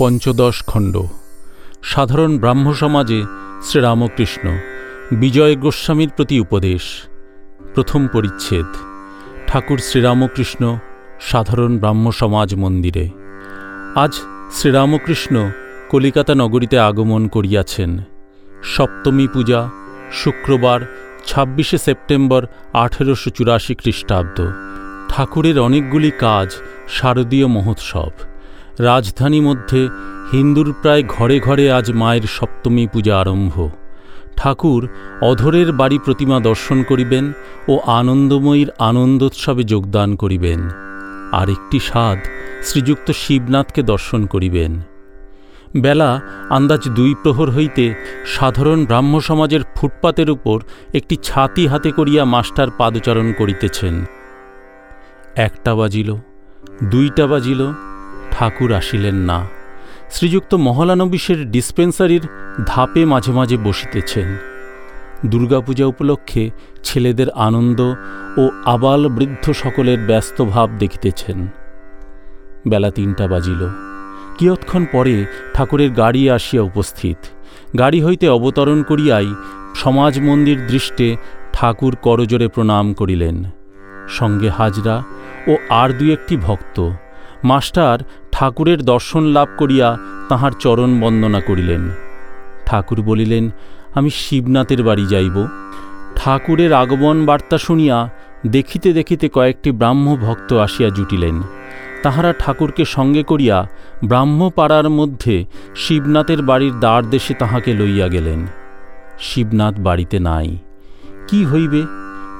পঞ্চদশ খণ্ড। সাধারণ ব্রাহ্ম সমাজে শ্রীরামকৃষ্ণ বিজয় গোস্বামীর প্রতি উপদেশ। প্রথম পরিচ্ছেদ। ঠাকুর শ্রীরামকৃষ্ণ সাধারণ ব্রাহ্ম সমাজ মন্দিরে। আজ শ্রীরামকৃষ্ণ কলিকাতা নগরীতে আগমন করিয়াছেন। সপ্তমী পূজা, শুক্রবার, ছাব্বিশে সেপ্টেম্বর আঠেরোশো চুরাশি খ্রিস্টাব্দ। ঠাকুরের অনেকগুলি কাজ শারদীয় মহোৎসব। রাজধানী মধ্যে হিন্দুর প্রায় ঘরে ঘরে আজ মায়ের সপ্তমী পূজা আরম্ভ। ঠাকুর অধরের বাড়ি প্রতিমা দর্শন করিবেন ও আনন্দময়ীর আনন্দোৎসবে যোগদান করিবেন। আর একটি স্বাদ শ্রীযুক্ত শিবনাথকে দর্শন করিবেন। বেলা আন্দাজ দুই প্রহর হইতে সাধারণ ব্রাহ্ম সমাজের ফুটপাতের উপর একটি ছাতি হাতে করিয়া মাস্টার পাদচারণ করিতেছেন। একটা বাজিল, দুইটা বাজিল ঠাকুর আসিলেন না। শ্রীযুক্ত মহলানবিশের ডিসপেন্সারির ধাপে মাঝে মাঝে বসিতেছেন। দুর্গাপূজা উপলক্ষে ছেলেদের আনন্দ ও আবাল বৃদ্ধ সকলের ব্যস্ত ভাব দেখিতেছেন। বেলা তিনটা বাজিল। কিয়ৎক্ষণ পরে ঠাকুরের গাড়ি আসিয়া উপস্থিত। গাড়ি হইতে অবতরণ করিয়াই সমাজ মন্দির দৃষ্টে ঠাকুর করজোরে প্রণাম করিলেন। সঙ্গে হাজরা ও আর দু একটি ভক্ত। মাস্টার ঠাকুরের দর্শন লাভ করিয়া তাহার চরণ বন্দনা করিলেন। ঠাকুর বলিলেন, আমি শিবনাথের বাড়ি যাইব। ঠাকুরের আগমন বার্তা শুনিয়া দেখিতে দেখিতে কয়েকটি ব্রাহ্ম ভক্ত আসিয়া জুটিলেন। তাহারা ঠাকুরকে সঙ্গে করিয়া ব্রাহ্মপাড়ার মধ্যে শিবনাথের বাড়ির দ্বার দেশে তাহাকে লইয়া গেলেন। শিবনাথ বাড়িতে নাই। কি হইবে?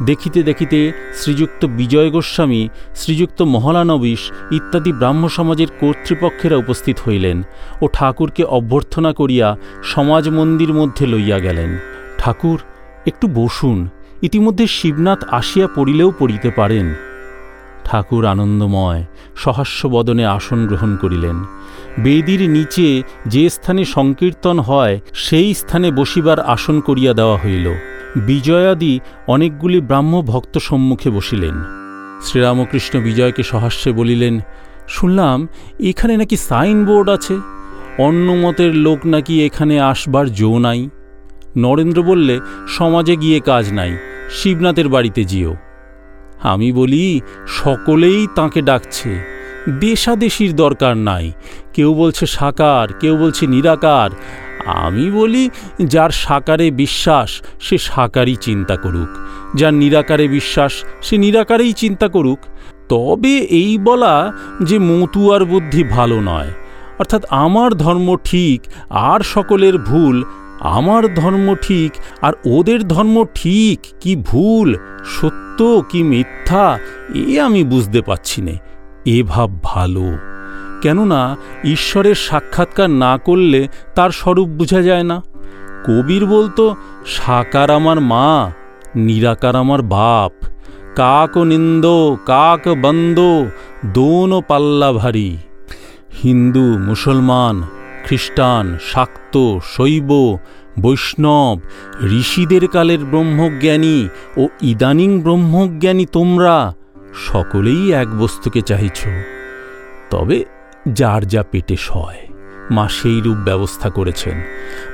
দেখিতে দেখিতে শ্রীযুক্ত বিজয় গোস্বামী, শ্রীযুক্ত মহলানবিশ ইত্যাদি ব্রাহ্ম সমাজের কর্তৃপক্ষেরা উপস্থিত হইলেন ও ঠাকুরকে অভ্যর্থনা করিয়া সমাজ মন্দির মধ্যে লইয়া গেলেন। ঠাকুর, একটু বসুন, ইতিমধ্যে শিবনাথ আসিয়া পড়িলেও পড়িতে পারেন। ঠাকুর আনন্দময় সহাস্যবদনে আসন গ্রহণ করিলেন। বেদির নিচে যে স্থানে সংকীর্তন হয়, সেই স্থানে বসিবার আসন করিয়া দেওয়া হইল। বিজয়াদি অনেকগুলি ব্রাহ্ম ভক্ত সম্মুখে বসিলেন। শ্রীরামকৃষ্ণ বিজয়কে সহাস্যে বলিলেন, শুনলাম, এখানে নাকি সাইনবোর্ড আছে। অন্য মতের লোক নাকি এখানে আসবার জো নাই। নরেন্দ্র বললে, সমাজে গিয়ে কাজ নাই, শিবনাথের বাড়িতে যেও আমি বলি, সকলেই তাকে ডাকছে। দেশাদেশির দরকার নাই। কেউ বলছে সাকার, কেউ বলছে নিরাকার। আমি বলি, যার সাকারে বিশ্বাস, সে সাকারই চিন্তা করুক। যার নিরাকারে বিশ্বাস, সে নিরাকারেই চিন্তা করুক। তবে এই বলা যে মতুয়ার বুদ্ধি ভালো নয়। অর্থাৎ আমার ধর্ম ঠিক, আর সকলের ভুল আমার ধর্ম ঠিক আর ওদের ধর্ম ঠিক, কি ভুল, সত্য, কি মিথ্যা, এ আমি বুঝতে পারছি নে, এ ভাব ভালো। কেননা ঈশ্বরের সাক্ষাৎকার না করলে তার স্বরূপ বোঝা যায় না। কবির বলতো, সাকার আমার মা, নিরাকার আমার বাপ, কাক নিন্দ, কাক বন্দ, দোনো পাল্লা ভারী হিন্দু মুসলমান খ্রিস্টান, শাক্ত, শৈব, বৈষ্ণব, ঋষিদের কালের ব্রহ্মজ্ঞানী ও ইদানিং ব্রহ্মজ্ঞানী তোমরা সকলেই এক বস্তুকে চাইছ তবে যার যা পেটে সয়, মা সেই রূপ ব্যবস্থা করেছেন।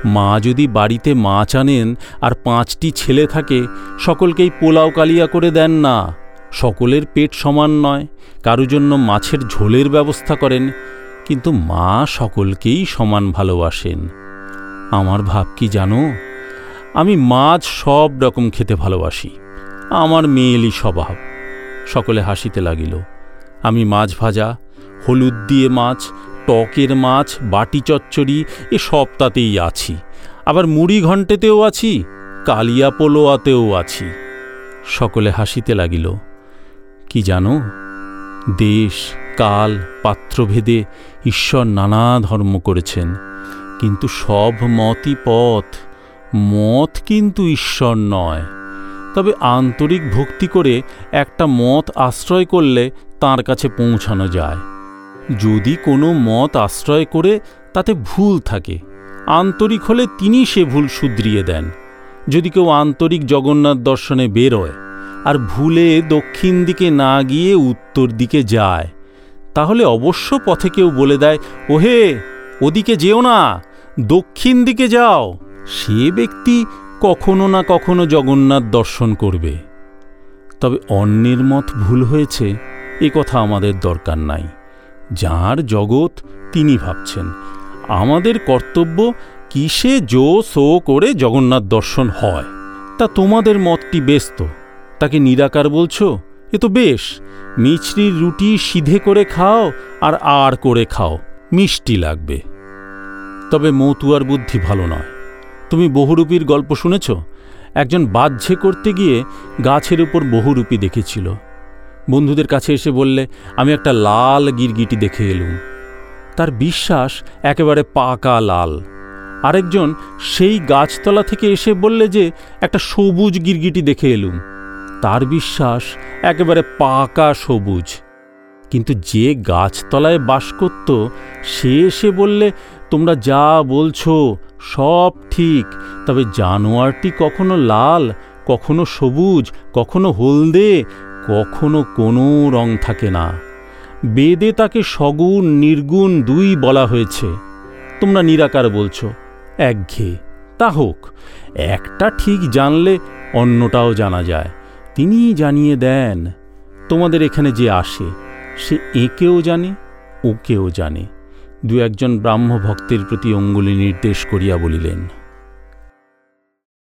মা যদি বাড়িতে মাছ আনেন আর পাঁচটি ছেলে থাকে, সকলকেই পোলাও কালিয়া করে দেন না। সকলের পেট সমান নয়, কারও জন্য মাছের ঝোলের ব্যবস্থা করেন। কিন্তু মা সকলকেই সমান ভালোবাসেন। আমার ভাব কি জানো? আমি মাছ সব রকম খেতে ভালোবাসি। আমার মেয়েলি স্বভাব। সকলে হাসিতে লাগিল। আমি মাছ ভাজা, হলুদ দিয়ে মাছ, টকের মাছ, বাটি চচ্চড়ি, এ সব তাতেই আছি। আবার মুড়ি ঘণ্টেতেও আছি, কালিয়া পোলোয়াতেও আছি। সকলে হাসিতে লাগিল। কি জানো? দেশ কাল পাত্রভেদে ঈশ্বর নানা ধর্ম করেছেন। কিন্তু সব মতই পথ, মত কিন্তু ঈশ্বর নয়। তবে আন্তরিক ভক্তি করে একটা মত আশ্রয় করলে তার কাছে পৌঁছানো যায়। যদি কোনো মত আশ্রয় করে, তাতে ভুল থাকে। আন্তরিক হলে তিনি সে ভুল শুধরিয়ে দেন। যদি কেউ আন্তরিক জগন্নাথ দর্শনে বেরোয়, আর ভুলে দক্ষিণ দিকে না গিয়ে উত্তর দিকে যায় তাহলে অবশ্য পথে কেউ বলে দেয়, ওহে, ওদিকে যেও না, দক্ষিণ দিকে যাও। সে ব্যক্তি কখনো না কখনো জগন্নাথ দর্শন করবে। তবে অন্যের মত ভুল হয়েছে, এ কথা আমাদের দরকার নাই। যার জগৎ তিনি ভাবছেন। আমাদের কর্তব্য কিসে জো সো করে জগন্নাথ দর্শন হয়, তা তোমাদের মতটি ব্যস্ত। তাকে নিরাকার বলছো? এ তো বেশ। মিছরির রুটি সিধে করে খাও আর আর করে খাও। মিষ্টি লাগবে। তবে মৌতুয়ার বুদ্ধি ভালো নয়। তুমি বহুরূপীর গল্প শুনেছ? একজন বাহ্যে করতে গিয়ে গাছের উপর বহুরূপী দেখেছিল। বন্ধুদের কাছে এসে বললে, আমি একটা লাল গিরগিটি দেখে এলুম। তার বিশ্বাস একেবারে পাকা লাল। আরেকজন সেই গাছতলা থেকে এসে বললে যে, একটা সবুজ গিরগিটি দেখে এলুম। তার বিশ্বাস একেবারে পাকা সবুজ। কিন্তু যে গাছতলায় বাস করত, সে এসে বললে, তোমরা যা বলছো সব ঠিক, তবে জানোয়ারটি কখনো লাল, কখনো সবুজ, কখনো হলদে, কখনো কোনো রং থাকে না। বেদে তাকে সগুণ, নির্গুণ দুই বলা হয়েছে। তোমরা নিরাকার বলছো, একঘেয়ে। তা হোক, একটা ঠিক জানলে অন্যটাও জানা যায়। তিনিই জানিয়ে দেন, তোমাদের এখানে যে আসে, সে একেও জানে, ওকেও জানে। দু একজন ব্রাহ্ম ভক্তের প্রতি অঙ্গুলি নির্দেশ করিয়া বলিলেন